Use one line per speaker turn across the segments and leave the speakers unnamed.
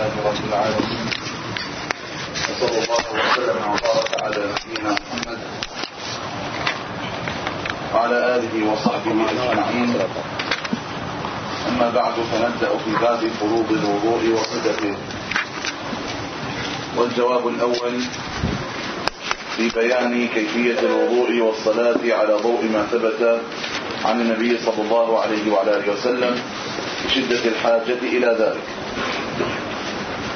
رب العالمين. وصلى الله وسلم وبارك على نبينا محمد وعلى آله وصحبه أجمعين. أما بعد فنبدأ في باب فروض الوضوء وصدقه. والجواب الأول في بيان كيفية الوضوء والصلاة على ضوء ما ثبت عن النبي صلى الله عليه وعلى آله وسلم بشدة الحاجة إلى ذلك.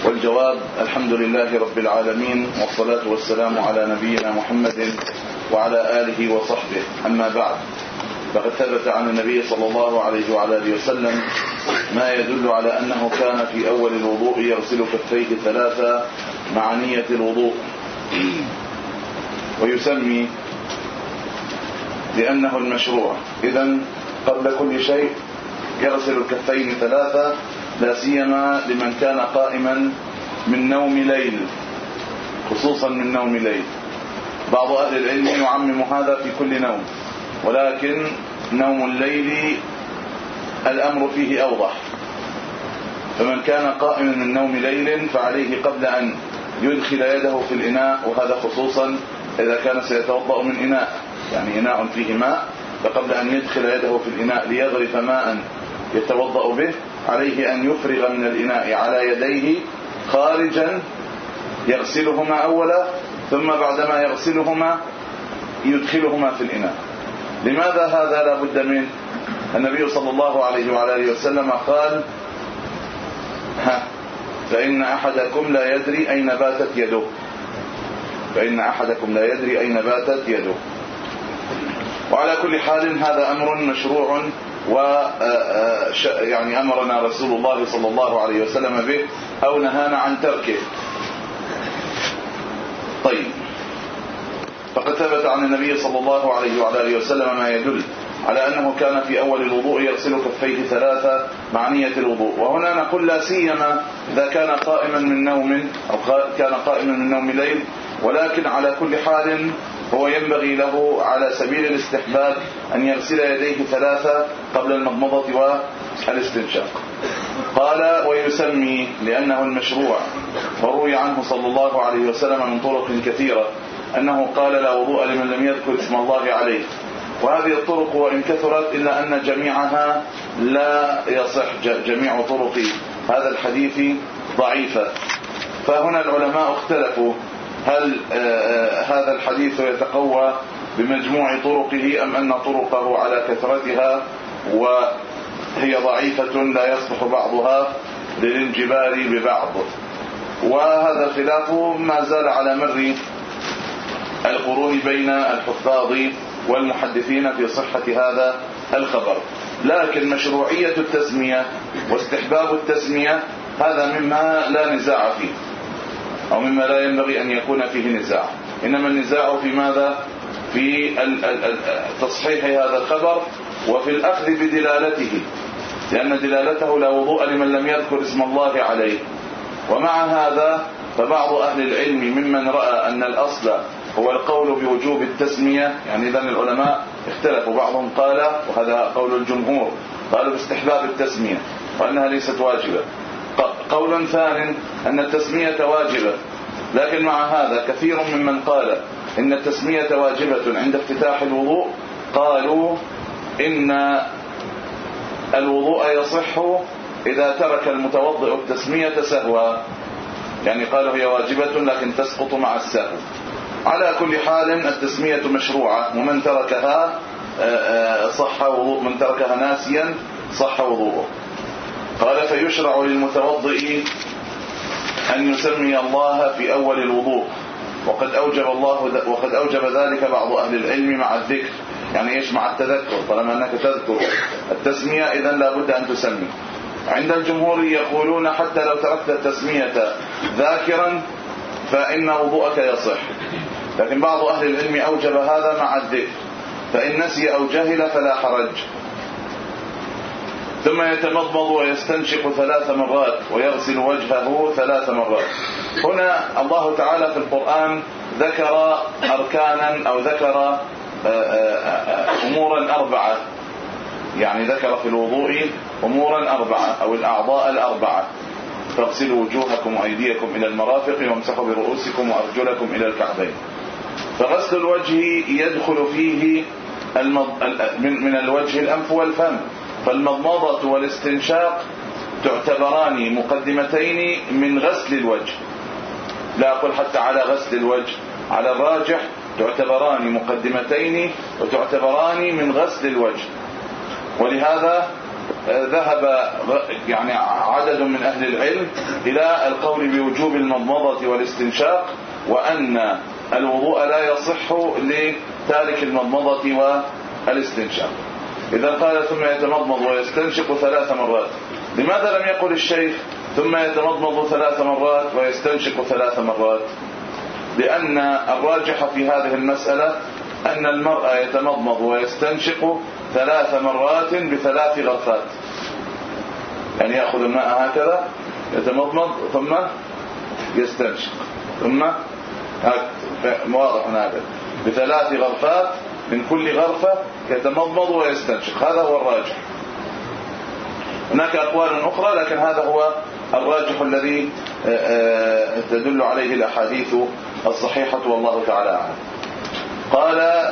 والجواب الحمد لله رب العالمين والصلاة والسلام على نبينا محمد وعلى آله وصحبه. أما بعد فقد ثبت عن النبي صلى الله عليه وعلى آله وسلم ما يدل على أنه كان في أول الوضوء يغسل كفيه ثلاثة مع نية الوضوء. ويسمي لأنه المشروع. إذا قبل كل شيء يغسل الكفين ثلاثة لا سيما لمن كان قائما من نوم ليل خصوصا من نوم ليل. بعض أهل العلم يعمم هذا في كل نوم ولكن نوم الليل الأمر فيه أوضح. فمن كان قائما من نوم ليل فعليه قبل أن يدخل يده في الإناء وهذا خصوصا إذا كان سيتوضأ من إناء يعني إناء فيه ماء فقبل أن يدخل يده في الإناء ليغرف ماء يتوضأ به عليه أن يفرغ من الإناء على يديه خارجا يغسلهما أولا ثم بعدما يغسلهما يدخلهما في الإناء. لماذا هذا لا بد منه؟ النبي صلى الله عليه وعلى آله وسلم قال ها فإن أحدكم لا يدري أين باتت يده. فإن أحدكم لا يدري أين باتت يده. وعلى كل حال هذا أمر مشروع و يعني أمرنا رسول الله صلى الله عليه وسلم به أو نهانا عن تركه. طيب. فقد ثبت عن النبي صلى الله عليه وعلى آله وسلم ما يدل على أنه كان في أول الوضوء يغسل كفيه ثلاثة مع نية الوضوء. وهنا نقول لا سيما إذا كان قائما من نوم أو كان قائما من نوم ليل ولكن على كل حال هو ينبغي له على سبيل الاستحباب أن يغسل يديه ثلاثة قبل المضمضة والاستنشاق. قال ويسمي لأنه المشروع وروي عنه صلى الله عليه وسلم من طرق كثيرة أنه قال لا وضوء لمن لم يذكر اسم الله عليه وهذه الطرق وإن كثرت إلا أن جميعها لا يصح جميع طرق هذا الحديث ضعيفة. فهنا العلماء اختلفوا هل هذا الحديث يتقوى بمجموع طرقه أم أن طرقه على كثرتها وهي ضعيفة لا يصلح بعضها للانجبار ببعض؟ وهذا الخلاف ما زال على مر القرون بين الحفاظ والمحدثين في صحة هذا الخبر. لكن مشروعية التسمية واستحباب التسمية هذا مما لا نزاع فيه. أو مما لا ينبغي أن يكون فيه نزاع. إنما النزاع في ماذا؟ في تصحيح هذا الخبر وفي الأخذ بدلالته. لأن دلالته لا وضوء لمن لم يذكر اسم الله عليه. ومع هذا فبعض أهل العلم ممن رأى أن الأصل هو القول بوجوب التسمية يعني اذا العلماء اختلفوا. بعضهم قال وهذا قول الجمهور قالوا باستحباب التسمية وأنها ليست واجبة. قول ثان أن التسمية واجبة. لكن مع هذا كثير ممن قال إن التسمية واجبة عند افتتاح الوضوء. قالوا إن الوضوء يصح إذا ترك المتوضئ التسمية سهوا. يعني قالوا هي واجبة لكن تسقط مع السهو. على كل حال التسمية مشروعة. ومن تركها صح وضوء. من تركها ناسيا صح وضوءه. قال فيشرع للمتوضئ أن يسمي الله في أول الوضوء. وقد أوجب الله وقد أوجب ذلك بعض أهل العلم مع الذكر. يعني إيش؟ مع التذكر. طالما أنك تذكر. التسمية إذا لابد أن تسمي. عند الجمهور يقولون حتى لو تركت التسمية ذاكرا فإن وضوءك يصح. لكن بعض أهل العلم أوجب هذا مع الذكر. فإن نسي أو جهل فلا حرج. ثم يتمضمض ويستنشق ثلاث مرات ويغسل وجهه ثلاث مرات. هنا الله تعالى في القرآن ذكر أركانا أو ذكر أمورا أربعة. يعني ذكر في الوضوء أمورا أربعة أو الأعضاء الأربعة. فاغسلوا وجوهكم وأيديكم إلى المرافق وامسحوا برؤوسكم وأرجلكم إلى الكعبين. فغسل الوجه يدخل فيه من الوجه الأنف والفم. فالمضمضة والاستنشاق تعتبران مقدمتين من غسل الوجه. لا أقول حتى على غسل الوجه على الراجح تعتبران مقدمتين وتعتبران من غسل الوجه. ولهذا آه، ذهب يعني عدد من أهل العلم إلى القول بوجوب المضمضة والاستنشاق وأن الوضوء لا يصح لتارك المضمضة والإستنشاق. إذا قال ثم يتمضمض ويستنشق ثلاث مرات. لماذا لم يقل الشيخ ثم يتمضمض ثلاث مرات ويستنشق ثلاث مرات؟ لأن الراجح في هذه المسألة أن المرأة يتمضمض ويستنشق ثلاث مرات بثلاث غرفات. يعني يأخذ الماء هكذا يتمضمض ثم يستنشق ثم واضح هذا بثلاث غرفات من كل غرفة يتمضمض ويستنشق. هذا هو الراجح. هناك أقوال أخرى لكن هذا هو الراجح الذي آه، آه، تدل عليه الأحاديث الصحيحة والله تعالى أعلم. قال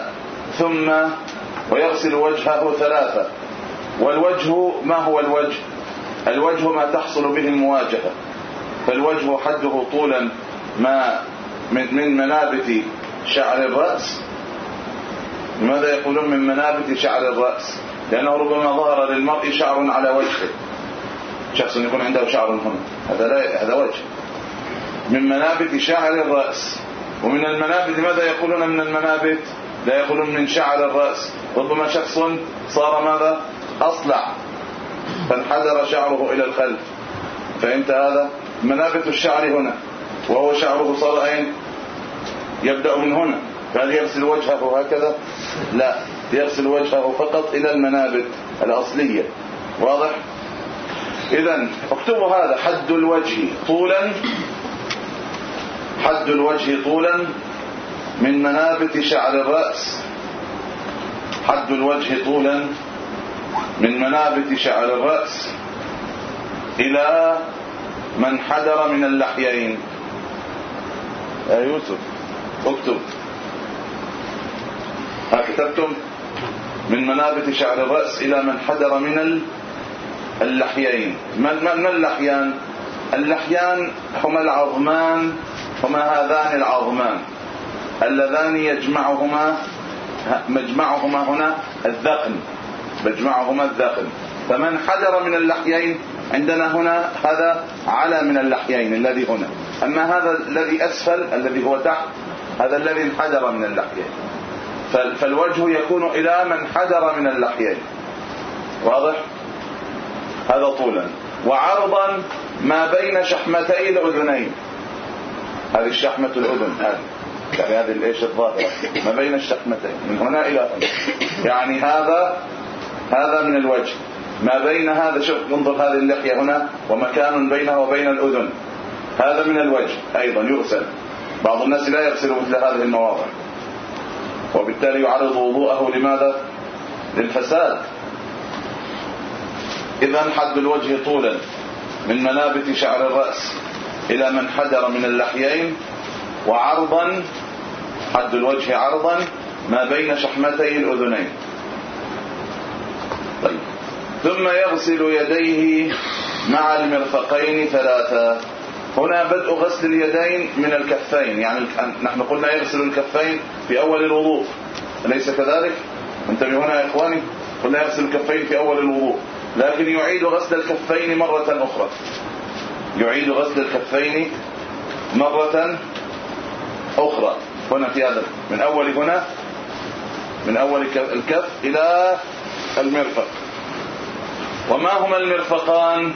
ثم ويغسل وجهه ثلاثة. والوجه ما هو الوجه؟ الوجه ما تحصل به المواجهة. فالوجه حده طولا ما من منابت شعر الرأس لماذا يقولون من منابت شعر الرأس؟ لأنه ربما ظهر للمرء شعر على وجهه. شخص يكون عنده شعر هنا. هذا لا هذا وجه. من منابت شعر الرأس. ومن المنابت ماذا يقولون من المنابت؟ لا يقولون من شعر الرأس. ربما شخص صار ماذا؟ أصلع. فانحدر شعره إلى الخلف. فهمت هذا؟ منابت الشعر هنا. وهو شعره صار أين؟ يبدأ من هنا. فهل يغسل وجهه هكذا؟ لا يغسل وجهه فقط إلى المنابت الأصلية واضح؟ اذا اكتبوا هذا حد الوجه طولا حد الوجه طولا من منابت شعر الرأس. حد الوجه طولا من منابت شعر الرأس إلى من حدر من اللحيين. يا يوسف اكتب. كتبتم من منابت شعر الرأس إلى من حدر من اللحيين. ما اللحيان؟ اللحيان هما العظمان هما هذان العظمان. اللذان يجمعهما مجمعهما هنا الذقن. مجمعهما الذقن. فمن حدر من اللحيين عندنا هنا هذا على من اللحيين الذي هنا. أما هذا الذي أسفل الذي هو تحت هذا الذي انحدر من اللحيين. فالوجه يكون إلى من حدر من اللحيين. واضح؟ هذا طولا. وعرضا ما بين شحمتي الأذنين. هذه شحمه الأذن هذه. يعني هذه الإيش الظاهرة؟ ما بين الشحمتين. من هنا إلى هنا. يعني هذا هذا من الوجه. ما بين هذا شوف انظر هذه اللحية هنا ومكان بينها وبين الأذن. هذا من الوجه أيضا يغسل. بعض الناس لا يغسل مثل هذه المواضع. وبالتالي يعرض وضوءه لماذا؟ للفساد. اذا حد الوجه طولا من منابت شعر الرأس إلى من حدر من اللحيين وعرضا حد الوجه عرضا ما بين شحمتي الأذنين. طيب. ثم يغسل يديه مع المرفقين ثلاثة هنا بدء غسل اليدين من الكفين يعني نحن قلنا يغسل الكفين في أول الوضوء. أليس كذلك؟ انتبهوا هنا يا إخواني قلنا يغسل الكفين في أول الوضوء. لكن يعيد غسل الكفين مرة أخرى. يعيد غسل الكفين مرة أخرى. هنا في هذا من أول هنا من أول الكف إلى المرفق. وما هما المرفقان؟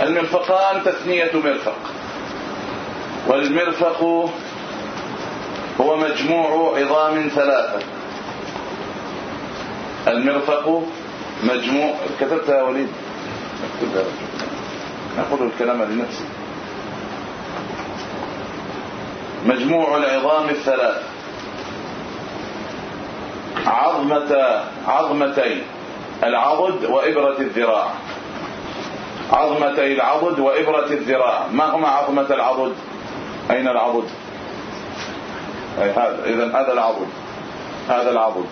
المرفقان تثنية مرفق. والمرفق هو مجموع عظام ثلاثة. المرفق مجموع كتبتها يا وليد. اكتبها الكلام لنفسي. مجموع العظام الثلاث. عظمة عظمتين. العضد وإبرة الذراع. عظمتي العضد وإبرة الذراع. ما هما عظمة العضد؟ أين العضد؟ أي هذا إذا هذا العضد. هذا العضد.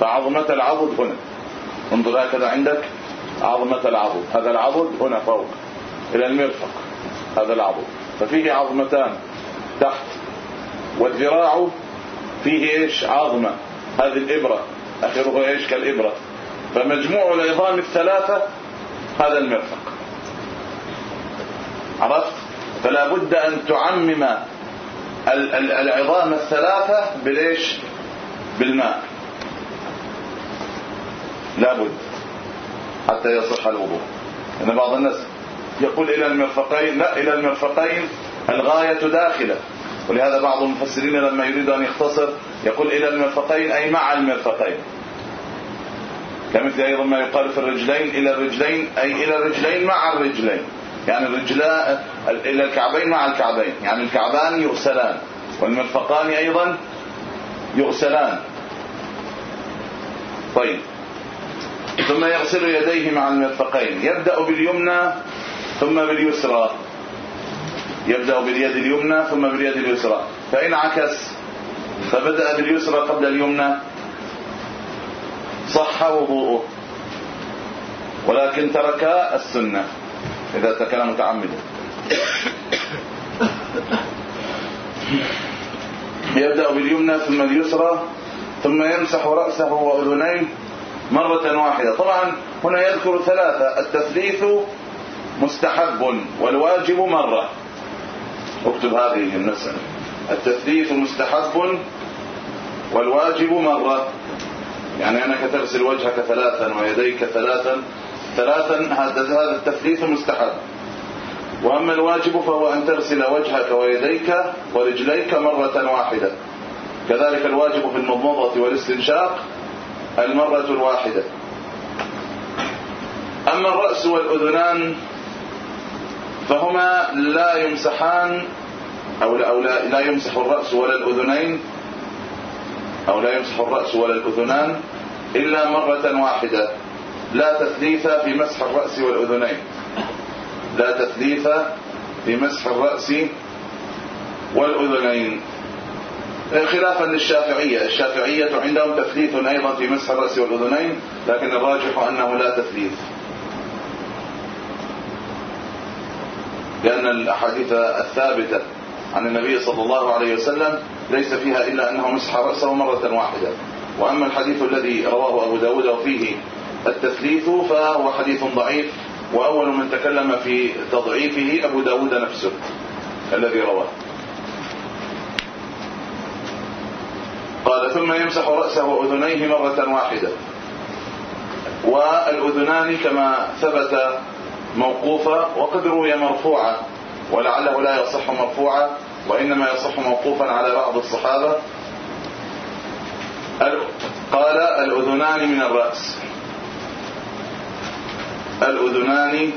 فعظمة العضد هنا. انظر هكذا عندك. عظمة العضد. هذا العضد هنا فوق. إلى المرفق. هذا العضد. ففيه عظمتان تحت. والذراع فيه إيش؟ عظمة. هذه الإبرة. آخره إيش؟ كالإبرة. فمجموع العظام الثلاثة هذا المرفق. عرفت؟ فلا بد أن تعمم العظام الثلاثة بالايش بالماء. لابد حتى يصح الوضوء. ان بعض الناس يقول إلى المرفقين لا إلى المرفقين الغاية داخلة. ولهذا بعض المفسرين لما يريد أن يختصر يقول إلى المرفقين أي مع المرفقين. كمثل أيضا ما يقال في الرجلين إلى الرجلين أي إلى الرجلين مع الرجلين. يعني الرجلاء إلى الكعبين مع الكعبين. يعني الكعبان يغسلان والمرفقان أيضا يغسلان. طيب. ثم يغسل يديه مع المرفقين. يبدأ باليمنى ثم باليسرى. يبدأ باليد اليمنى ثم باليد اليسرى. فإن عكس فبدأ باليسرى قبل اليمنى. صح وضوءه. ولكن ترك السنة. إذا كان متعمدا يبدأ باليمنى ثم اليسرى ثم يمسح رأسه وأذنيه مرة واحدة. طبعا هنا يذكر ثلاثة. التثليث مستحب والواجب مرة. اكتب هذه المسألة التثليث مستحب والواجب مرة. يعني أنك تغسل وجهك ثلاثا ويديك ثلاثا. ثلاثا هذا التثليث مستحب. وأما الواجب فهو أن تغسل وجهك ويديك ورجليك مرة واحدة. كذلك الواجب في المضمضة والاستنشاق المرة الواحدة. أما الرأس والأذنان فهما لا يمسحان أو لا, أو لا, لا يمسح الرأس ولا الأذنين أو لا يمسح الرأس ولا الأذنان إلا مرة واحدة. لا تثليث في مسح الرأس والأذنين. لا تثليث في مسح الرأس والأذنين. خلافا للشافعية. الشافعية عندهم تثليث أيضا في مسح الرأس والأذنين لكن الراجح أنه لا تثليث. لأن الأحاديث الثابتة عن النبي صلى الله عليه وسلم ليس فيها إلا أنه مسح رأسه مرة واحدة. وأما الحديث الذي رواه أبو داود وفيه التثليث فهو حديث ضعيف وأول من تكلم في تضعيفه أبو داود نفسه الذي رواه. قال ثم يمسح رأسه وأذنيه مرة واحدة. والأذنان كما ثبت موقوفة وقد روي مرفوعة ولعله لا يصح مرفوعة وإنما يصح موقوفا على بعض الصحابة. قال الأذنان من الرأس. الأذنان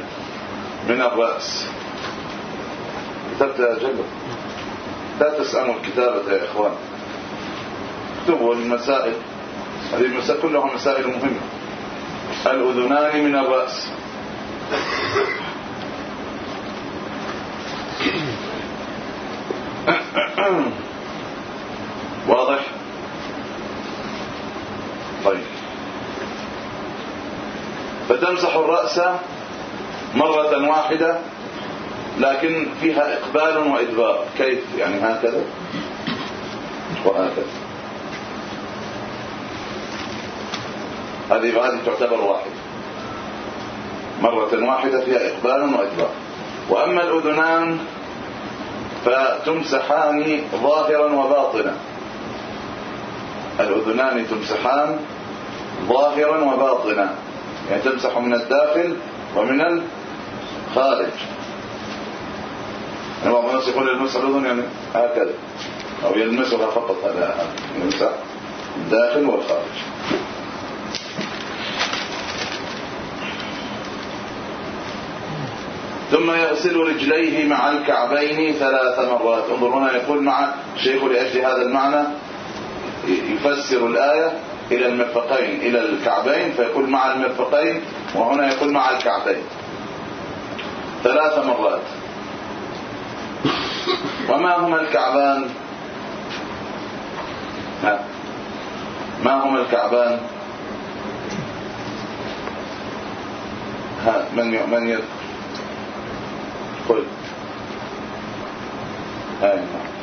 من الرأس. كتبت يا لا تسأموا الكتابة يا إخوان. اكتبوا المسائل. هذه المسائل كلها مسائل مهمة. الأذنان من الرأس واضح طيب فتمسح الرأس مرة واحدة لكن فيها إقبال وإدبار. كيف؟ يعني هكذا. وهكذا. هذه هذه تعتبر واحدة. مرة واحدة فيها إقبال وإدبار. وأما الأذنان فتمسحان ظاهرا وباطنا. الأذنان تمسحان ظاهرا وباطنا. يعني تمسح من الداخل ومن الخارج. يعني بعض الناس يقول يلمس الأذن يعني هكذا. أو يلمسها فقط هذا يمسح الداخل والخارج. ثم يغسل رجليه مع الكعبين ثلاث مرات. انظر هنا يقول مع الشيخ لأجل هذا المعنى يفسر الآية. إلى المرفقين إلى الكعبين فيقول مع المرفقين وهنا يقول مع الكعبين. ثلاث مرات. وما هما الكعبان؟ ما هما الكعبان؟ ها من من يذكر قل. أي نعم.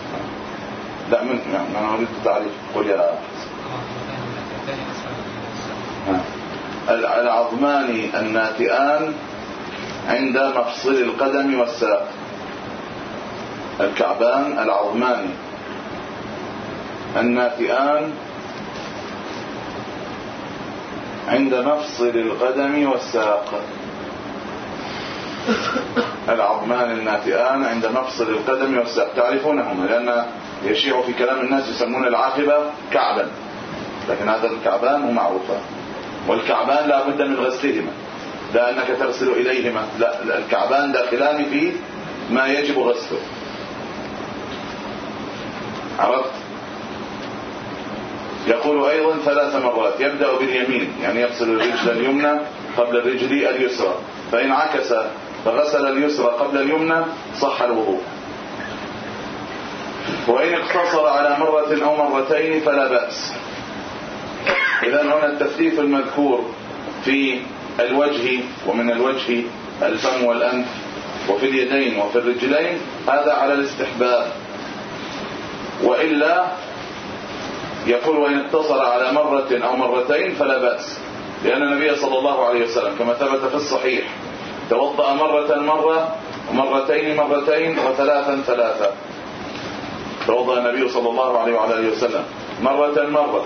لا من نعم أنا أريد تعريف. قل يا العظمان الناتئان عند مفصل القدم والساق. الكعبان العظمان الناتئان عند مفصل القدم والساق. العظمان الناتئان عند مفصل القدم والساق. تعرفونهما لأن يشيع في كلام الناس يسمون العاقبة كعبا. لكن هذا الكعبان هو معروفان والكعبان لا بد من غسلهما. لا أنك تغسل إليهما. لا الكعبان داخلان في ما يجب غسله. عرفت؟ يقول أيضا ثلاث مرات. يبدأ باليمين يعني يغسل الرجل اليمنى قبل الرجل اليسرى. فإن عكس فغسل اليسرى قبل اليمنى صح الوضوء. وإن اقتصر على مرة أو مرتين فلا بأس. إذا هنا التثليث المذكور في الوجه ومن الوجه الفم والأنف وفي اليدين وفي الرجلين هذا على الاستحباب. وإلا يقول وإن اقتصر على مرة أو مرتين فلا بأس لأن النبي صلى الله عليه وسلم كما ثبت في الصحيح توضأ مرة مرة ومرتين مرتين وثلاثا ثلاثا. توضأ النبي صلى الله عليه وعلى آله وسلم مرة مرة.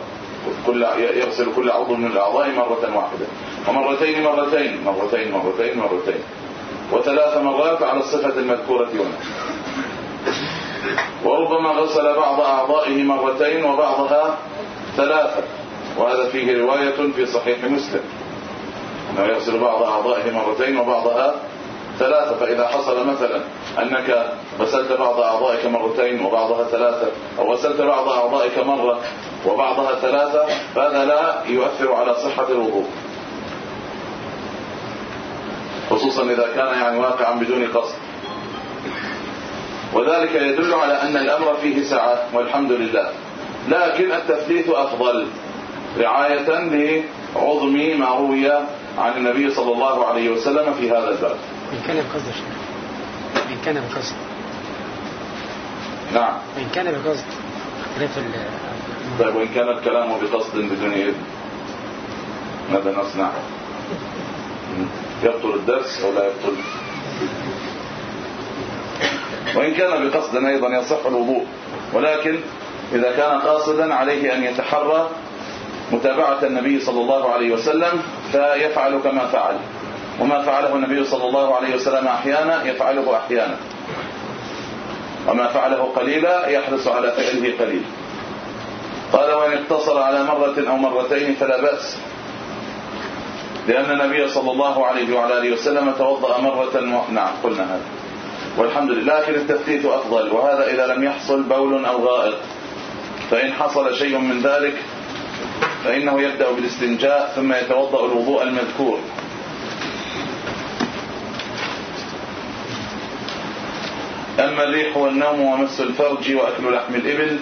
كل يغسل كل عضو من الأعضاء مرة واحدة. ومرتين مرتين مرتين مرتين مرتين. وثلاث مرات على الصفة المذكورة هنا. وربما غسل بعض أعضائه مرتين وبعضها ثلاثة. وهذا فيه رواية في صحيح مسلم. أنه يغسل بعض أعضائه مرتين وبعضها ثلاثة فإذا حصل مثلا أنك غسلت بعض أعضائك مرتين وبعضها ثلاثة أو غسلت بعض أعضائك مرة وبعضها ثلاثة فهذا لا يؤثر على صحة الوضوء. خصوصا إذا كان يعني واقعا بدون قصد. وذلك يدل على أن الأمر فيه سعة والحمد لله. لكن التثليث أفضل رعاية لعظم ما روي عن النبي صلى الله عليه وسلم في هذا الباب.
إن كان بقصد إن كان بقصد
نعم.
إن كان بقصد
طيب وإن كان الكلام بقصد بدون إذن ماذا نصنع؟ يبطل الدرس أو لا يبطل؟ وإن كان بقصد أيضا يصح الوضوء ولكن إذا كان قاصدا عليه أن يتحرى متابعة النبي صلى الله عليه وسلم فيفعل كما فعل. وما فعله النبي صلى الله عليه وسلم أحيانا يفعله أحيانا. وما فعله قليلا يحرص على فعله قليل قال وإن اقتصر على مرة أو مرتين فلا بأس. لأن النبي صلى الله عليه وعلى آله وسلم توضأ مرة. نعم قلنا هذا. والحمد لله لكن التثليث أفضل وهذا إذا لم يحصل بول أو غائط. فإن حصل شيء من ذلك فإنه يبدأ بالاستنجاء ثم يتوضأ الوضوء المذكور. أما الريح والنوم ومس الفرج وأكل لحم الإبل.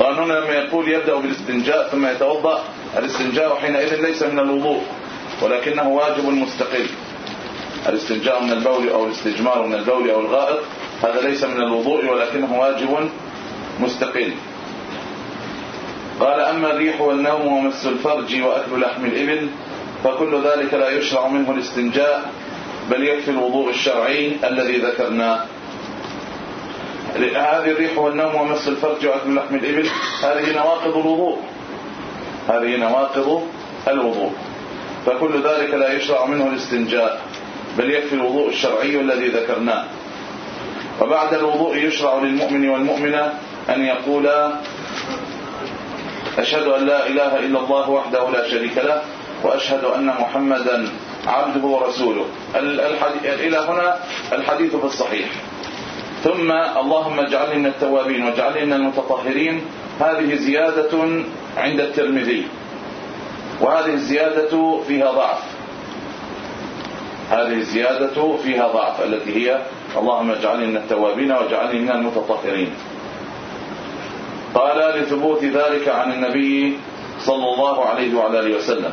هنا لما يقول يبدأ بالاستنجاء ثم يتوضأ. الاستنجاء حينئذ ليس من الوضوء ولكنه واجب مستقل. الاستنجاء من البول أو الاستجمار من البول أو الغائط هذا ليس من الوضوء ولكنه واجب مستقل. قال أما الريح والنوم ومس الفرج وأكل لحم الإبل فكل ذلك لا يشرع منه الاستنجاء. بل يكفي الوضوء الشرعي الذي ذكرناه هذه الريح والنوم ومس الفرج وأكل لحم الإبل هذه نواقض الوضوء. هذه نواقض الوضوء. فكل ذلك لا يشرع منه الاستنجاء بل يكفي الوضوء الشرعي الذي ذكرناه وبعد الوضوء يشرع للمؤمن والمؤمنة أن يقولا أشهد أن لا إله إلا الله وحده لا شريك له وأشهد أن محمدا عبده ورسوله. إلى هنا الحديث في الصحيح. ثم اللهم اجعلني من التوابين واجعلني من المتطهرين. هذه زيادة عند الترمذي. وهذه الزيادة فيها ضعف. هذه الزيادة فيها ضعف التي هي اللهم اجعلني من التوابين واجعلني من المتطهرين. قال لثبوت ذلك عن النبي صلى الله عليه وعلى آله وسلم.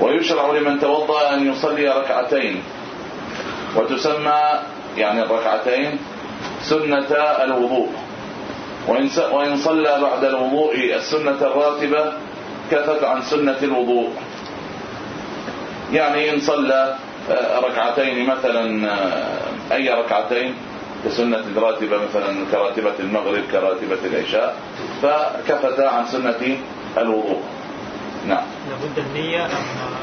ويشرع لمن توضأ أن يصلي ركعتين. وتسمى يعني الركعتين سنة الوضوء. وإن صلى بعد الوضوء السنة الراتبة كفت عن سنة الوضوء. يعني إن صلى آه، ركعتين مثلا آه، أي ركعتين كسنة الراتبة مثلا كراتبة المغرب كراتبة العشاء فكفت عن سنة الوضوء. نعم.
لابد النية أم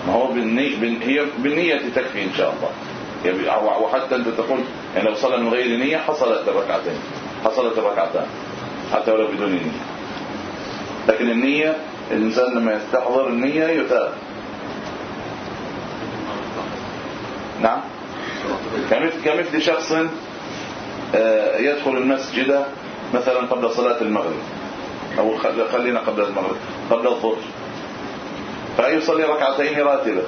ما هو بالنية هي بالنية تكفي إن شاء الله. وحتى أنت تقول يعني لو صلى من غير نية حصلت الركعتين حصلت الركعتان حتى ولو بدون نية. لكن النية الإنسان لما يستحضر النية يثاب نعم. كمثل, كمثل شخص آه، يدخل المسجد مثلا قبل صلاة المغرب. أو خلينا قبل المغرب. قبل الظهر. فيصلي ركعتين راتبة.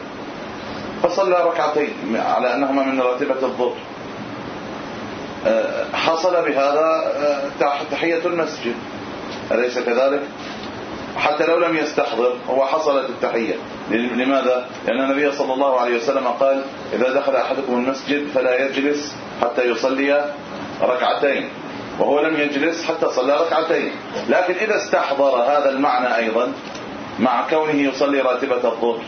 فصلى ركعتين على أنهما من راتبة الظهر. آه، حصل بهذا آه، تحية المسجد. أليس كذلك؟ حتى لو لم يستحضر هو حصلت التحية. لماذا؟ لأن النبي صلى الله عليه وسلم قال إذا دخل أحدكم المسجد فلا يجلس حتى يصلي ركعتين. وهو لم يجلس حتى صلى ركعتين. لكن إذا استحضر هذا المعنى أيضا مع كونه يصلي راتبة الظهر.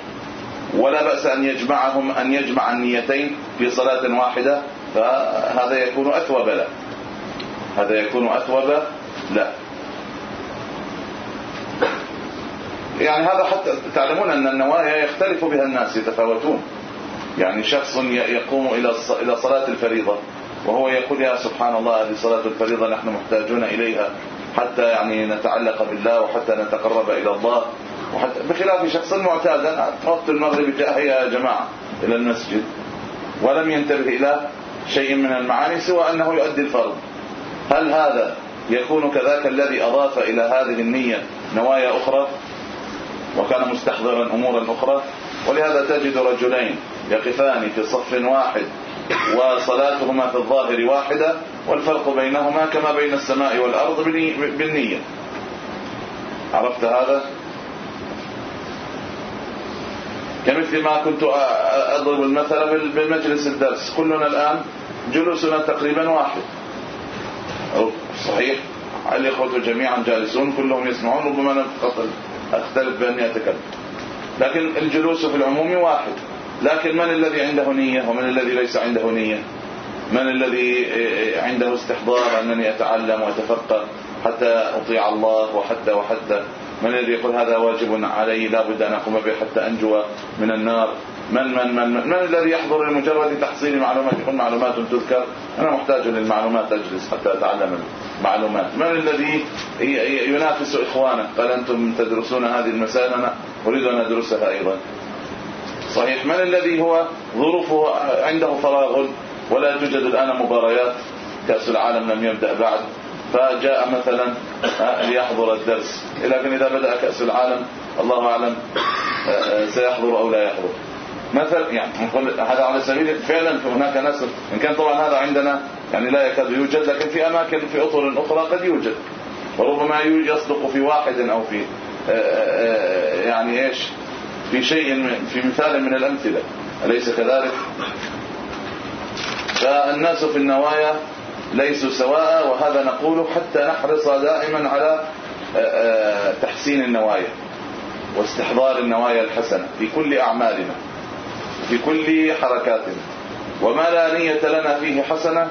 ولا بأس أن يجمعهم أن يجمع النيتين في صلاة واحدة فهذا يكون أثوب له. هذا يكون أثوب له. يعني هذا حتى تعلمون أن النوايا يختلف بها الناس يتفاوتون. يعني شخص يقوم إلى إلى صلاة الفريضة وهو يقول يا سبحان الله هذه صلاة الفريضة نحن محتاجون إليها حتى يعني نتعلق بالله وحتى نتقرب إلى الله. بخلاف شخص معتاد أنا وقت المغرب جاء يا جماعة إلى المسجد ولم ينتبه إلى شيء من المعاني سوى أنه يؤدي الفرض. هل هذا يكون كذاك الذي أضاف إلى هذه النية نوايا أخرى؟ وكان مستحضرا أمورا أخرى. ولهذا تجد رجلين يقفان في صف واحد وصلاتهما في الظاهر واحدة والفرق بينهما كما بين السماء والأرض بالنية. عرفت هذا؟ كمثل ما كنت أضرب المثل بمجلس الدرس. كلنا الآن جلوسنا تقريبا واحد. صحيح. الإخوة جميعا جالسون كلهم يسمعون. ربما أنا أختلف بأني أتكلم. لكن الجلوس في العموم واحد. لكن من الذي عنده نية ومن الذي ليس عنده نية؟ من الذي عنده استحضار أنني أتعلم وأتفقه حتى أطيع الله وحتى وحتى من الذي يقول هذا واجب علي لا بد أن أقوم به حتى أنجو من النار؟ من من من من, من الذي يحضر لمجرد تحصيل معلومات؟ يقول معلومات تذكر. أنا محتاج للمعلومات أجلس حتى أتعلم المعلومات. من الذي ينافس إخوانه؟ قال أنتم تدرسون هذه المسائل أنا أريد أن أدرسها أيضا. صحيح. من الذي هو ظروفه عنده فراغ ولا توجد الآن مباريات؟ كأس العالم لم يبدأ بعد. فجاء مثلا ليحضر الدرس. لكن إذا بدأ كأس العالم الله أعلم سيحضر أو لا يحضر. مثلا يعني نقول هذا على سبيل فعلا هناك ناس إن كان طبعا هذا عندنا يعني لا يكاد يوجد لكن في أماكن في أطر أخرى قد يوجد. وربما يصدق في واحد أو في يعني إيش؟ في شيء في مثال من الأمثلة. أليس كذلك؟ فالناس في النوايا ليسوا سواء وهذا نقوله حتى نحرص دائما على تحسين النوايا واستحضار النوايا الحسنة في كل أعمالنا في كل حركاتنا. وما لا نية لنا فيه حسنة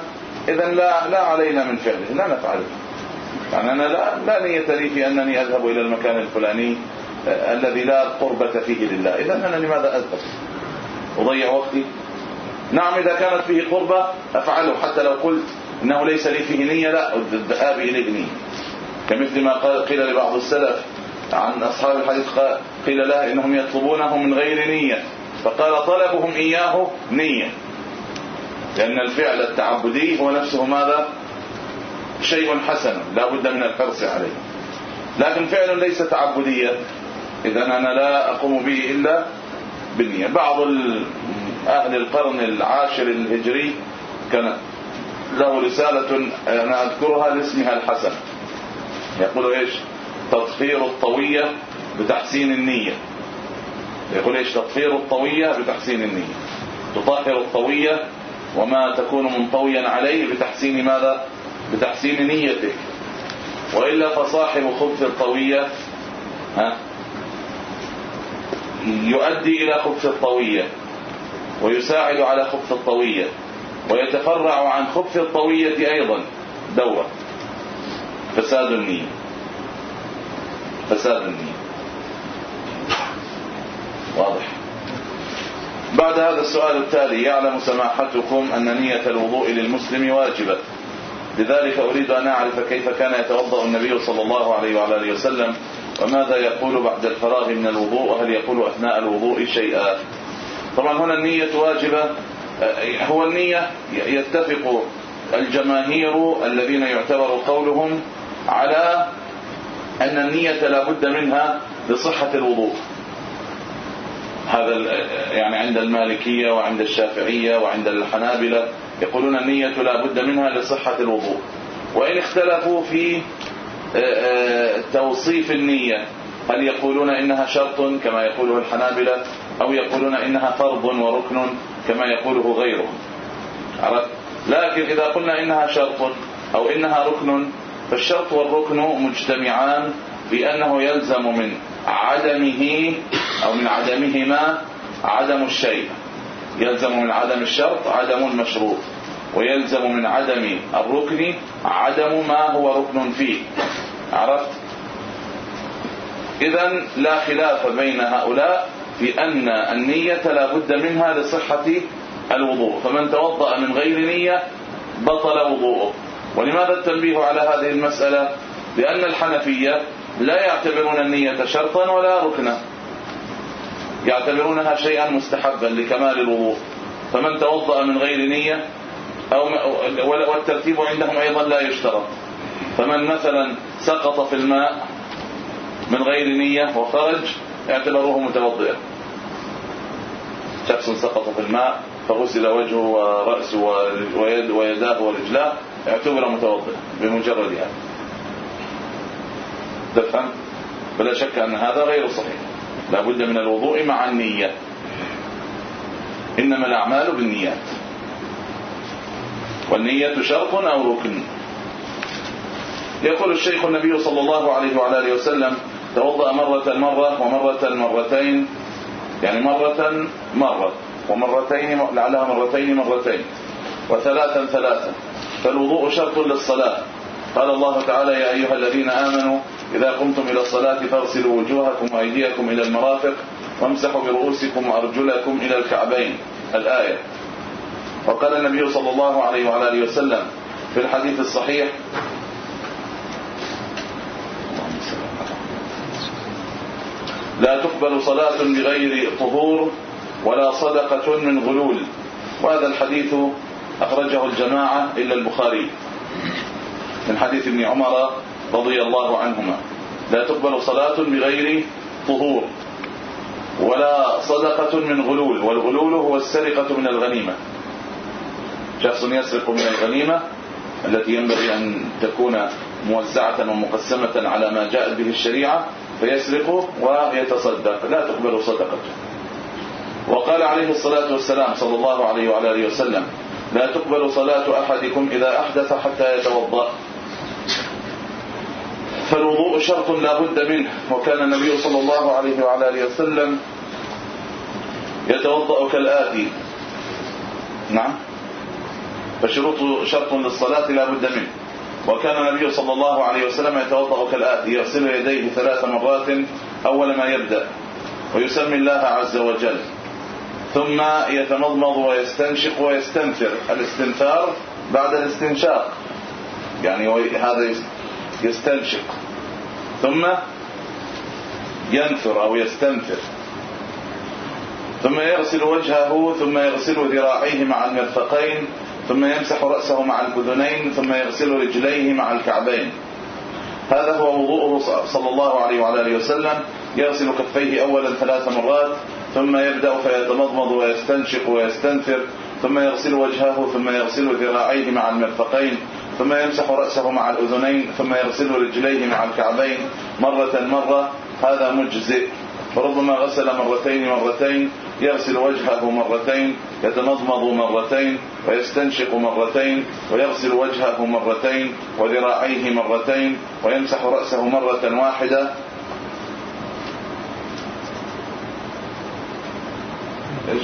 اذا لا لا علينا من فعله لا نفعله. يعني أنا لا لا نية لي في أنني أذهب إلى المكان الفلاني آه، الذي لا قربة فيه لله. اذا أنا لماذا أذهب؟ أضيع وقتي؟ نعم إذا كانت فيه قربة أفعله حتى لو قلت إنه ليس لي فيه نية لا الذهاب اليه نية كمثل ما قال قيل لبعض السلف عن أصحاب الحديث قيل له إنهم يطلبونه من غير نية. فقال طلبهم إياه نية. لأن الفعل التعبدي هو نفسه ماذا؟ شيء حسن لا بد من الحرص عليه. لكن فعل ليس تعبديا اذا أنا لا أقوم به إلا بالنية. بعض أهل القرن العاشر الهجري كان له رسالة أنا أذكرها لاسمها الحسن. يقول إيش؟ تطهير الطوية بتحسين النية. يقول إيش؟ تطهير الطوية بتحسين النية. تطهر الطوية وما تكون منطويا عليه بتحسين ماذا؟ بتحسين نيتك وإلا فصاحب خبث الطوية ها يؤدي إلى خبث الطوية ويساعد على خبث الطوية. ويتفرع عن خبث الطوية أيضا. دورة. فساد النية. فساد النية. واضح. بعد هذا السؤال التالي يعلم سماحتكم أن نية الوضوء للمسلم واجبة. لذلك أريد أن أعرف كيف كان يتوضأ النبي صلى الله عليه وعلى آله وسلم وماذا يقول بعد الفراغ من الوضوء وهل يقول أثناء الوضوء شيئا؟ طبعا هنا النية واجبة هو النية يتفق الجماهير الذين يعتبر قولهم على أن النية لا بد منها لصحة الوضوء. هذا يعني عند المالكية وعند الشافعية وعند الحنابلة يقولون النية لا بد منها لصحة الوضوء. وإن اختلفوا في آه، آه، توصيف النية هل يقولون إنها شرط كما يقوله الحنابلة أو يقولون إنها فرض وركن؟ كما يقوله عرفت؟ لكن إذا قلنا إنها شرط أو إنها ركن فالشرط والركن مجتمعان بأنه يلزم من عدمه أو من عدمهما عدم الشيء. يلزم من عدم الشرط عدم المشروط ويلزم من عدم الركن عدم ما هو ركن فيه. عرفت؟ اذا لا خلاف بين هؤلاء. في أن النية لا بد منها لصحة الوضوء. فمن توضأ من غير نية بطل وضوءه. ولماذا التنبيه على هذه المسألة؟ لأن الحنفية لا يعتبرون النية شرطا ولا ركنا. يعتبرونها شيئا مستحبا لكمال الوضوء. فمن توضأ من غير نية أو والترتيب عندهم أيضا لا يشترط. فمن مثلا سقط في الماء من غير نية وخرج اعتبروه متوضئا. شخص سقط في الماء فغسل وجهه ورأسه ويد ويداه ورجلاه اعتبر متوضئا بمجرد هذا. تفهم؟ فلا شك أن هذا غير صحيح. لا بد من الوضوء مع النية. إنما الأعمال بالنيات. والنية شرط أو ركن؟ يقول الشيخ النبي صلى الله عليه وعلى آله وسلم توضأ مرة مرة ومرة مرتين. يعني مرة مرة ومرتين لعلها مرتين مرتين. وثلاثا ثلاثا. فالوضوء شرط للصلاة. قال الله تعالى يا أيها الذين آمنوا إذا قمتم إلى الصلاة فاغسلوا وجوهكم وأيديكم إلى المرافق وامسحوا برؤوسكم وأرجلكم إلى الكعبين. الآية. وقال النبي صلى الله عليه وعلى آله وسلم في الحديث الصحيح لا تقبل صلاة بغير طهور ولا صدقة من غلول. وهذا الحديث أخرجه الجماعة إلا البخاري من حديث ابن عمر رضي الله عنهما. لا تقبل صلاة بغير طهور ولا صدقة من غلول والغلول هو السرقة من الغنيمة. شخص يسرق من الغنيمة التي ينبغي أن تكون موزعة ومقسمة على ما جاءت به الشريعة فيسرق ويتصدق لا تقبل صدقته وقال عليه الصلاة والسلام صلى الله عليه وعلى آله وسلم لا تقبل صلاة أحدكم إذا أحدث حتى يتوضأ. فالوضوء شرط لا بد منه وكان النبي صلى الله عليه وعلى آله وسلم يتوضأ كالآتي. نعم. فشروط شرط للصلاة لا بد منه. وكان النبي صلى الله عليه وسلم يتوضأ كالآتي يغسل يديه ثلاث مرات أول ما يبدأ ويسمي الله عز وجل. ثم يتمضمض ويستنشق ويستنثر الاستنثار بعد الاستنشاق. يعني هذا يستنشق. ثم ينثر أو يستنثر ثم يغسل وجهه ثم يغسل ذراعيه مع المرفقين. ثم يمسح رأسه مع الأذنين ثم يغسل رجليه مع الكعبين. هذا هو وضوءه صلى الله عليه وعلى آله وسلم. يغسل كفيه اولا ثلاث مرات ثم يبدأ فيتمضمض ويستنشق ويستنثر ثم يغسل وجهه ثم يغسل ذراعيه مع المرفقين ثم يمسح رأسه مع الأذنين ثم يغسل رجليه مع الكعبين مرة مرة. هذا مجزئ. فربما غسل مرتين مرتين يغسل وجهه مرتين يتمضمض مرتين ويستنشق مرتين ويغسل وجهه مرتين وذراعيه مرتين ويمسح رأسه مرة واحدة.
إيش؟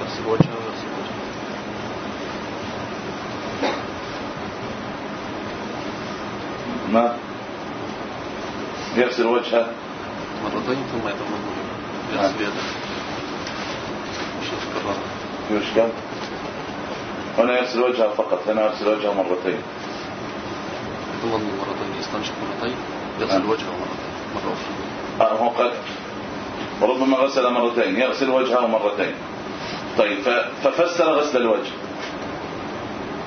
يغسل وجهه وجهه.
ما؟ يغسل وجهه.
مرتين ثم يتمضمض يغسل يده فرق
في اشكال هنا يغسل وجهه فقط هنا يغسل وجهه مرتين.
يتمضمض مرتين يستنشق مرتين يغسل
نعم.
وجهه مرتين مرة أخرى.
آه هو قد وربما غسل مرتين يغسل وجهه مرتين. طيب ففسر غسل الوجه.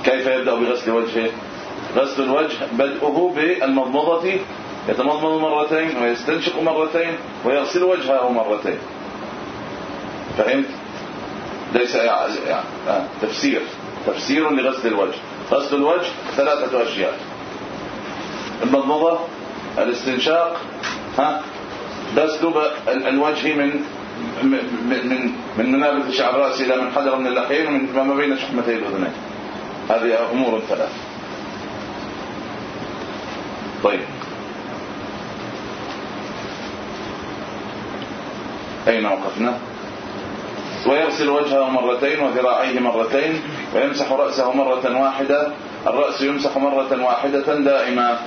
كيف يبدأ بغسل وجهه؟ غسل الوجه بدءه بالمضمضة يتمضمض مرتين ويستنشق مرتين ويغسل وجهه مرتين. فهمت؟ ليس يعني تفسير. تفسير لغسل الوجه. غسل الوجه ثلاثة أشياء. المضمضة الاستنشاق ها؟ غسل الوجه من من من من منابت شعر الراس إلى من حجر من اللحيين ومن ما بين شحمتي الأذنين. هذه أمور ثلاث طيب. اين وقفنا ويغسل وجهه مرتين وذراعيه مرتين ويمسح رأسه مرة واحدة. الرأس يمسح مرة واحدة دائما.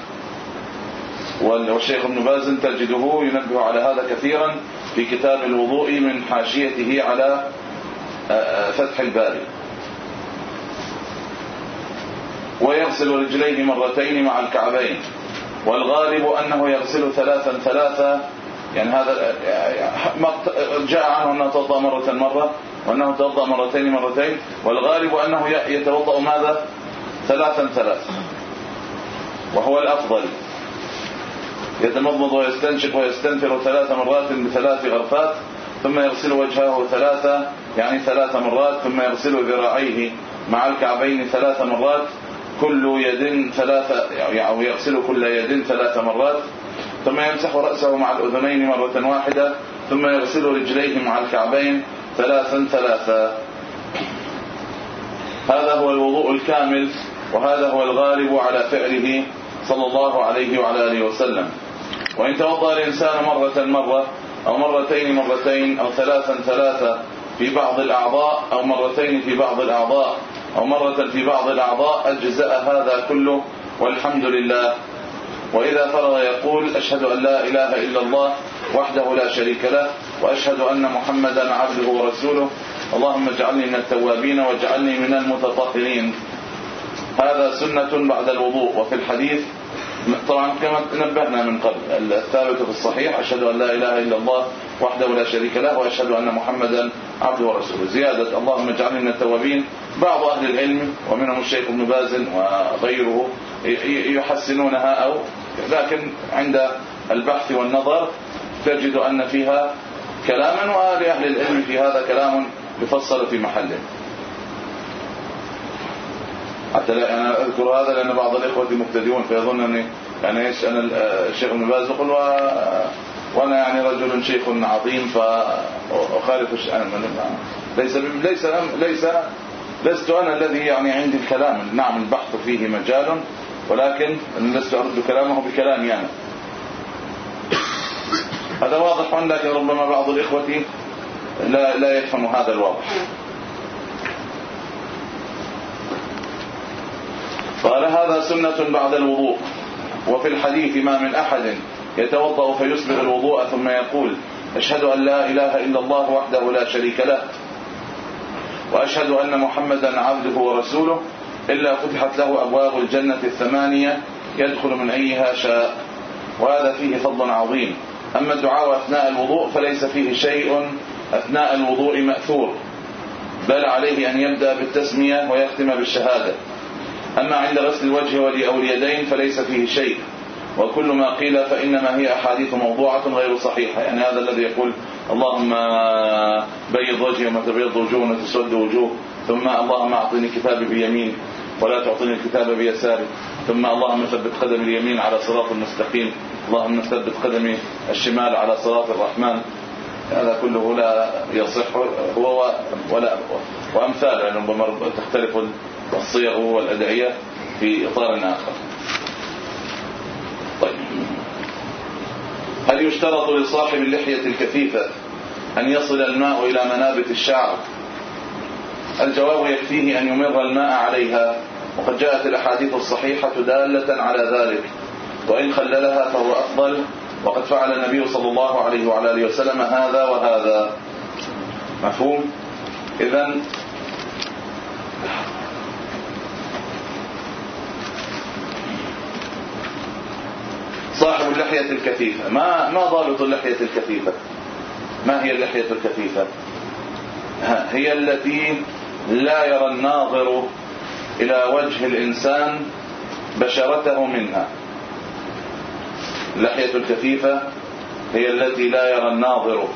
والشيخ ابن باز تجده ينبه على هذا كثيرا في كتاب الوضوء من حاشيته على آه، آه، فتح الباري. ويغسل رجليه مرتين مع الكعبين. والغالب أنه يغسل ثلاثا ثلاثا يعني هذا جاء عنه أنه توضأ مرة مرة وأنه توضأ مرتين مرتين والغالب أنه يتوضأ ماذا؟ ثلاثا ثلاثا. وهو الأفضل. يتمضمض ويستنشق ويستنثر ثلاث مرات بثلاث غرفات ثم يغسل وجهه ثلاثة يعني ثلاث مرات ثم يغسل ذراعيه مع الكعبين ثلاث مرات كل يد ثلاثة أو يغسل كل يد ثلاث مرات. ثم يمسح رأسه مع الأذنين مرة واحدة ثم يغسل رجليه مع الكعبين ثلاثا ثلاثا. هذا هو الوضوء الكامل وهذا هو الغالب على فعله صلى الله عليه وعلى آله وسلم. وإن توضأ الإنسان مرة مرة أو مرتين مرتين أو ثلاثا ثلاثة في بعض الأعضاء أو مرتين في بعض الأعضاء أو مرة في بعض الأعضاء أجزأ هذا كله والحمد لله وإذا فرغ يقول أشهد أن لا إله إلا الله وحده لا شريك له وأشهد أن محمدا عبده ورسوله. اللهم اجعلني من التوابين واجعلني من المتطهرين. هذا سنة بعد الوضوء. وفي الحديث طبعا كما نبهنا من قبل الثابت في الصحيح أشهد أن لا إله إلا الله وحده لا شريك له وأشهد أن محمدا عبده ورسوله. زيادة اللهم اجعلني من التوابين. بعض أهل العلم ومنهم الشيخ ابن باز وغيره يحسنونها أو لكن عند البحث والنظر تجد أن فيها كلاما ولأهل العلم في هذا كلام يفصل في محله حتى أنا أذكر هذا لأن بعض الإخوة مبتدئون فيظن اني يعني إيش أنا الشيخ ابن باز يقول و... وأنا يعني رجل شيخ عظيم فاخالف ليس ليس ليس لست أنا الذي يعني عندي الكلام. نعم البحث فيه مجال. ولكن لست ارد كلامه بكلامي أنا هذا واضح لكن ربما بعض الإخوة لا لا يفهم هذا الواضح. قال هذا سنة بعد الوضوء وفي الحديث ما من أحد يتوضأ فيسبغ الوضوء ثم يقول أشهد أن لا إله إلا الله وحده لا شريك له وأشهد أن محمدا عبده ورسوله إلا فتحت له أبواب الجنة الثمانية يدخل من أيها شاء. وهذا فيه فضل عظيم. أما الدعاء أثناء الوضوء فليس فيه شيء أثناء الوضوء مأثور. بل عليه أن يبدأ بالتسمية ويختم بالشهادة. أما عند غسل الوجه أو اليدين فليس فيه شيء. وكل ما قيل فإنما هي أحاديث موضوعة غير صحيحة. يعني هذا الذي يقول اللهم بيض وجهي وما تبيض وجوه وتسود وجوه ثم اللهم أعطني كتابي بيمين ولا تعطيني الكتاب بيساري. ثم اللهم ثبت قدمي اليمين على صراط المستقيم. اللهم ثبت قدمي الشمال على صراط الرحمن. هذا كله لا يصح هو ولا وامثاله يعني ربما تختلف الصيغ والأدعية في إطار آخر. طيب. هل يشترط لصاحب اللحية الكثيفة أن يصل الماء إلى منابت الشعر؟ الجواب يكفيه أن يمر الماء عليها وقد جاءت الأحاديث الصحيحة دالة على ذلك. وإن خللها فهو أفضل. وقد فعل النبي صلى الله عليه وعلى آله وسلم هذا وهذا. مفهوم؟ اذا صاحب اللحية الكثيفة. ما ما ضابط اللحية الكثيفة؟ ما هي اللحية الكثيفة؟ هي التي لا يرى الناظر إلى وجه الإنسان بشرته منها. اللحية الكثيفة هي التي لا يرى الناظر.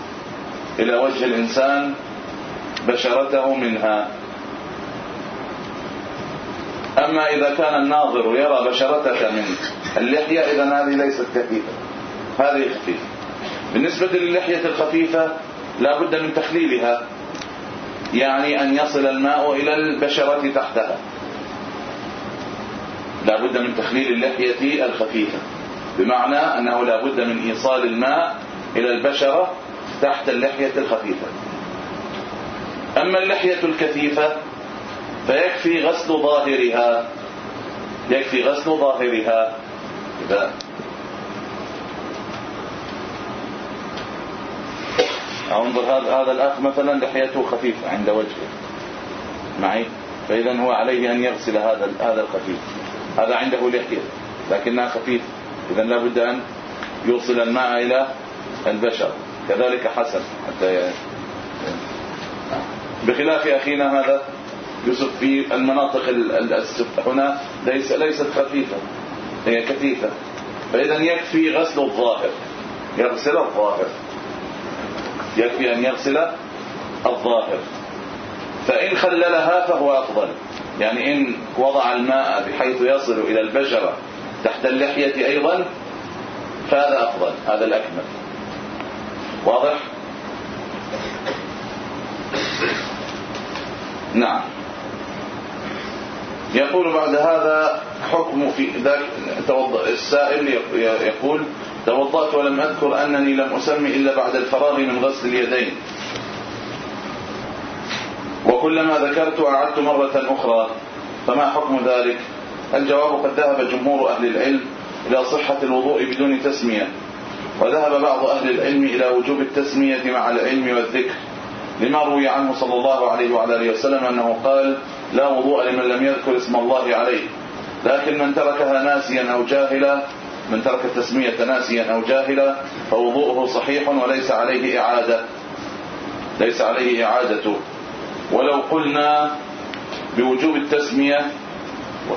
إلى وجه الإنسان بشرته منها. أما إذا كان الناظر يرى بشرتك من اللحية إذا هذه ليست كثيفة. هذه خفيفة. بالنسبة للحية الخفيفة لا بد من تخليلها يعني أن يصل الماء إلى البشرة تحتها. لا بد من تخليل اللحية الخفيفة. بمعنى أنه لا بد من إيصال الماء إلى البشرة تحت اللحية الخفيفة. أما اللحية الكثيفة فيكفي غسل ظاهرها. يكفي غسل ظاهرها. إذا أنظر هذا هذا الأخ مثلا لحيته خفيفة عند وجهه. معي؟ فاذا هو عليه أن يغسل هذا هذا الخفيف. هذا عنده لحيه لكنها خفيفه إذا لابد أن يوصل الماء إلى البشر. كذلك حسن. حتى بخلاف أخينا هذا يوسف في المناطق هنا ليس ليست خفيفة هي كثيفة. فإذا يكفي غسل الظاهر. يغسل الظاهر. يكفي أن يغسل الظاهر. فإن خللها فهو أفضل. يعني إن وضع الماء بحيث يصل إلى البشرة تحت اللحية أيضا فهذا أفضل هذا الأكمل. واضح؟ نعم. يقول بعد هذا حكم في ذاك السائل يقول توضأت ولم أذكر أنني لم أسمي إلا بعد الفراغ من غسل اليدين. وكلما ذكرت أعدت مرة أخرى فما حكم ذلك؟ الجواب قد ذهب جمهور أهل العلم إلى صحة الوضوء بدون تسمية وذهب بعض أهل العلم إلى وجوب التسمية مع العلم والذكر لما روي عنه صلى الله عليه وعلى آله وسلم أنه قال لا وضوء لمن لم يذكر اسم الله عليه لكن من تركها ناسيا أو جاهلا من ترك التسمية ناسيا أو جاهلا فوضوءه صحيح وليس عليه إعادة ليس عليه إعادته ولو قلنا بوجوب التسمية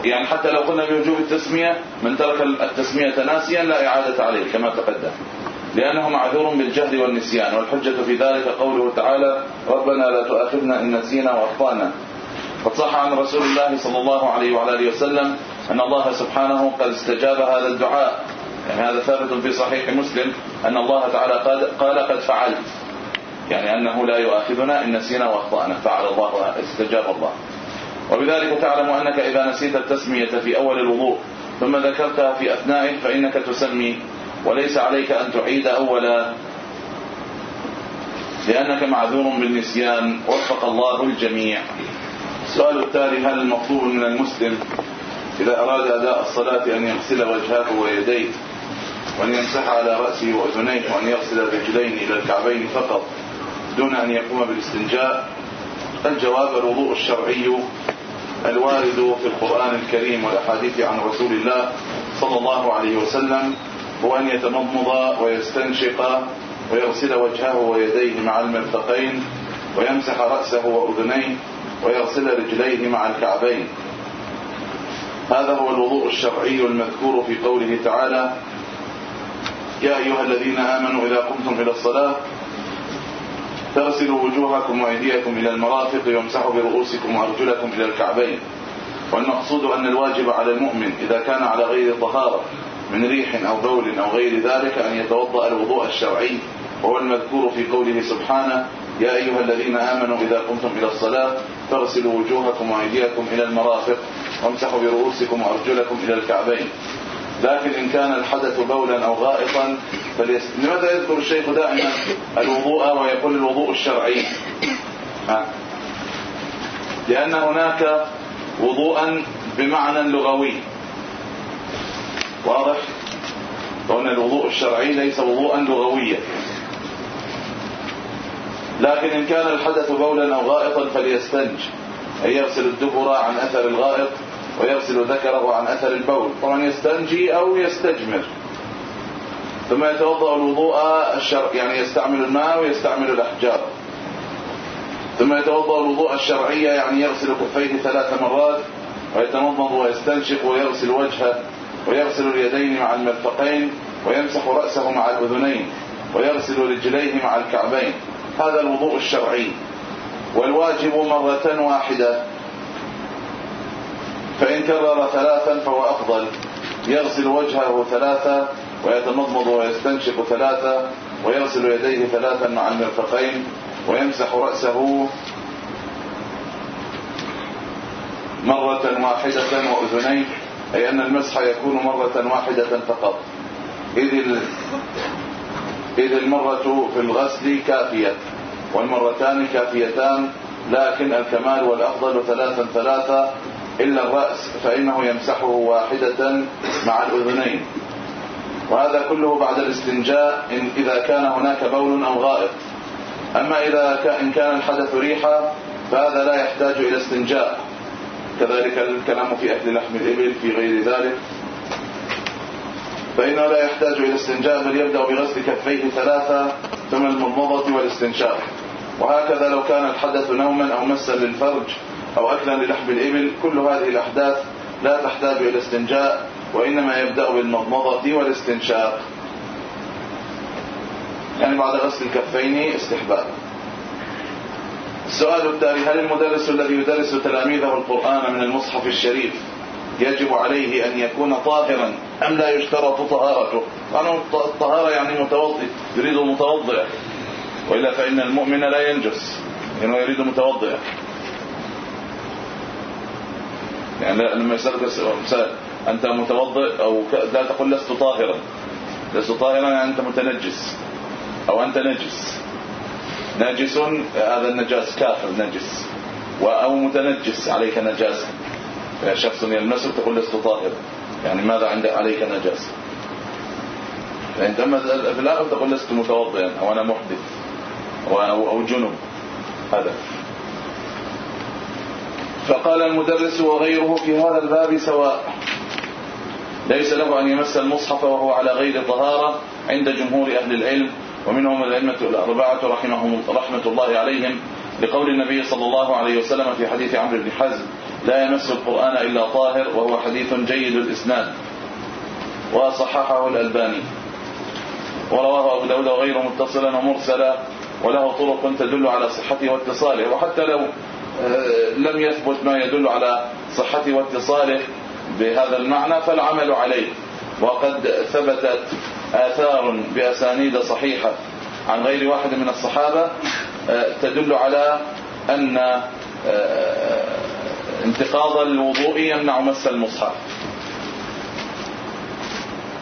يعني حتى لو قلنا بوجوب التسمية من ترك التسمية ناسيا لا إعادة عليه كما تقدم. لأنه معذور بالجهل والنسيان والحجة في ذلك قوله تعالى ربنا لا تؤاخذنا إن نسينا وأخطأنا. قد صح عن رسول الله صلى الله عليه وعلى آله وسلم أن الله سبحانه قد استجاب هذا الدعاء. يعني هذا ثابت في صحيح مسلم أن الله تعالى قال قد فعلت. يعني أنه لا يؤاخذنا إن نسينا وأخطأنا. فعل الله استجاب الله. وبذلك تعلم أنك إذا نسيت التسمية في أول الوضوء ثم ذكرتها في أثنائه فإنك تسمي وليس عليك أن تعيد أولا. لأنك معذور بالنسيان. وفق الله الجميع. السؤال التالي هل المطلوب من المسلم إذا أراد أداء الصلاة أن يغسل وجهه ويديه وأن يمسح على رأسه وأذنيه وأن يغسل الرجلين إلى الكعبين فقط؟ دون أن يقوم بالاستنجاء. الجواب الوضوء الشرعي الوارد في القرآن الكريم والأحاديث عن رسول الله صلى الله عليه وسلم هو أن يتمضمض ويستنشق ويغسل وجهه ويديه مع المرفقين ويمسح رأسه وأذنيه ويغسل رجليه مع الكعبين. هذا هو الوضوء الشرعي المذكور في قوله تعالى يا أيها الذين آمنوا إذا قمتم إلى الصلاة تغسلوا وجوهكم وأيديكم إلى المرافق وامسحوا برؤوسكم وأرجلكم إلى الكعبين. والمقصود أن الواجب على المؤمن إذا كان على غير طهارة من ريح أو بول أو غير ذلك أن يتوضأ الوضوء الشرعي وهو المذكور في قوله سبحانه يا أيها الذين آمنوا إذا قمتم إلى الصلاة فاغسلوا وجوهكم وأيديكم إلى المرافق وامسحوا برؤوسكم وأرجلكم إلى الكعبين. لكن إن كان الحدث بولا أو غائطا لماذا يذكر الشيخ دائما الوضوء ويقول الوضوء الشرعي؟ ها. لأن هناك وضوءا بمعنى لغوي. واضح؟ فهنا الوضوء الشرعي ليس وضوءا لغويا. لكن إن كان الحدث بولا أو غائطا فليستنج. أي يغسل الدبر عن أثر الغائط ويغسل ذكره عن أثر البول. طبعا يستنجي أو يستجمر. ثم يتوضأ الوضوء الشرع يعني يستعمل الماء ويستعمل الأحجار. ثم يتوضأ الوضوء الشرعي يعني يغسل كفيه ثلاث مرات ويتمضمض ويستنشق ويغسل وجهه ويغسل اليدين مع المرفقين ويمسح رأسه مع الأذنين ويغسل رجليه مع الكعبين. هذا الوضوء الشرعي. والواجب مرة واحدة. فإن كرر ثلاثا فهو أفضل. يغسل وجهه ثلاثة ويتمضمض ويستنشق ثلاثة ويغسل يديه ثلاثا مع المرفقين ويمسح رأسه مرة واحدة وأذنيه أي أن المسح يكون مرة واحدة فقط. إذ إذ المرة في الغسل كافية والمرتان كافيتان لكن الكمال والأفضل ثلاثا ثلاثة إلا الرأس فإنه يمسحه واحدة مع الأذنين. وهذا كله بعد الاستنجاء إن إذا كان هناك بول أو غائط. أما إذا إن كان الحدث ريحة فهذا لا يحتاج إلى استنجاء. كذلك الكلام في أكل لحم الإبل في غير ذلك. فإنه لا يحتاج إلى استنجاء بل يبدأ بغسل كفيه ثلاثة ثم المضمضة والاستنشاق. وهكذا لو كان الحدث نوما أو مسا للفرج أو أكلا للحم الإبل كل هذه الأحداث لا تحتاج إلى استنجاء. وإنما يبدأ بالمضمضة والاستنشاق. يعني بعد غسل الكفين استحباب. السؤال التالي هل المدرس الذي يدرس تلاميذه القرآن من المصحف الشريف يجب عليه أن يكون طاهرا أم لا يشترط طهارته؟ قالوا الطهارة يعني متوضئ يريد متوضئ وإلا فإن المؤمن لا ينجس لأنه يريد متوضئ يعني لما يسألك سأل. أنت متوضئ أو لا تقول لست طاهرا. لست طاهرا يعني أنت متنجس. أو أنت نجس. نجس هذا النجاس كافر نجس. أو متنجس عليك نجاسة شخص يلمسك تقول لست طاهرا. يعني ماذا عندك عليك نجاسة فإن تم في الآخر تقول لست متوضئا أو أنا محدث أو, أو جنب. هذا. فقال المدرس وغيره في هذا الباب سواء. ليس له أن يمس المصحف وهو على غير طهارة عند جمهور أهل العلم ومنهم الأئمة الأربعة رحمهم رحمة الله عليهم لقول النبي صلى الله عليه وسلم في حديث عمرو بن حزم لا يمس القرآن إلا طاهر وهو حديث جيد الإسناد. وصححه الألباني. ورواه أبو داود وغيره متصلا ومرسلا وله طرق تدل على صحته واتصاله وحتى لو آه، لم يثبت ما يدل على صحته واتصاله بهذا المعنى فالعمل عليه. وقد ثبتت آثار بأسانيد صحيحة عن غير واحد من الصحابة آه، تدل على أن آه، انتقاض الوضوء يمنع مس المصحف.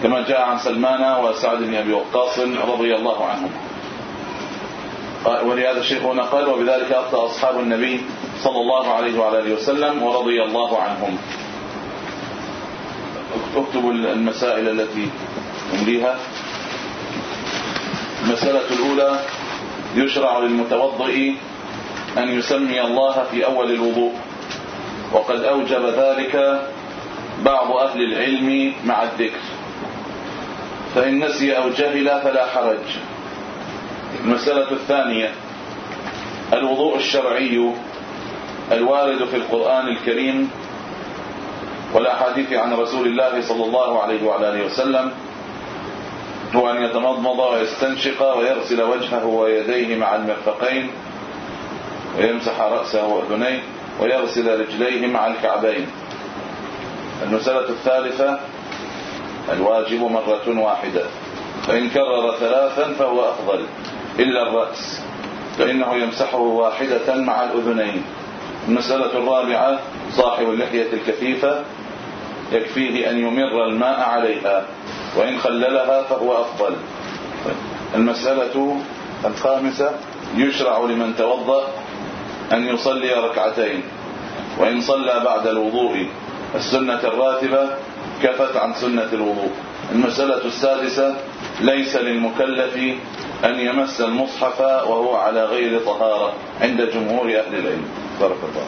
كما جاء عن سلمان وسعد بن أبي وقاص رضي الله عنهم. ولهذا الشيخ هنا قال وبذلك أخطأ أصحاب النبي صلى الله عليه وعلى آله وسلم ورضي الله عنهم. اكتبوا المسائل التي نمليها المسألة الأولى يشرع للمتوضئ أن يسمي الله في أول الوضوء. وقد أوجب ذلك بعض أهل العلم مع الذكر. فإن نسي أو جهل فلا حرج. المسألة الثانية الوضوء الشرعي الوارد في القرآن الكريم والأحاديث عن رسول الله صلى الله عليه وعلى آله وسلم. هو أن يتمضمض ويستنشق ويغسل وجهه ويديه مع المرفقين ويمسح رأسه وأذنيه ويغسل رجليه مع الكعبين. المسألة الثالثة الواجب مرة واحدة. فإن كرر ثلاثا فهو أفضل. إلا الرأس فإنه يمسحه واحدة مع الأذنين. المسألة الرابعة صاحب اللحية الكثيفة يكفيه أن يمر الماء عليها وإن خللها فهو أفضل. المسألة الخامسة يشرع لمن توضأ أن يصلي ركعتين وإن صلى بعد الوضوء. السنة الراتبة كفت عن سنة الوضوء. المسألة السادسة ليس للمكلف أن يمس المصحف وهو على غير طهارة عند جمهور أهل العلم. بارك الله